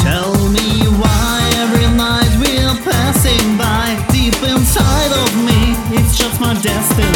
tell me why every night we are passing by deep inside of me? It's just my destiny.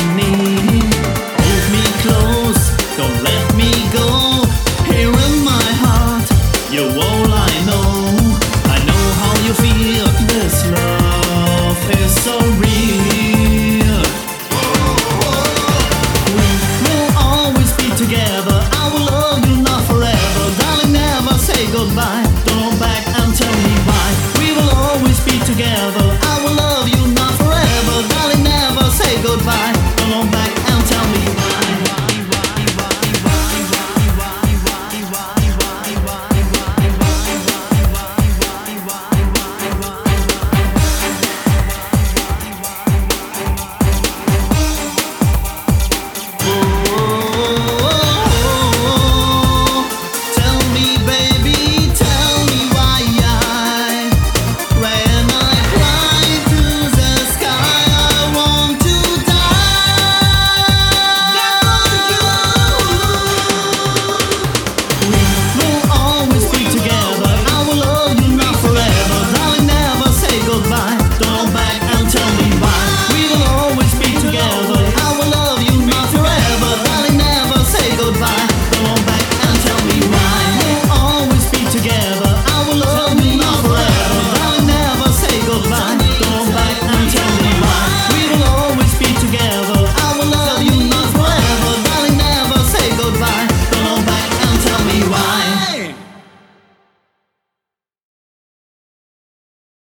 life.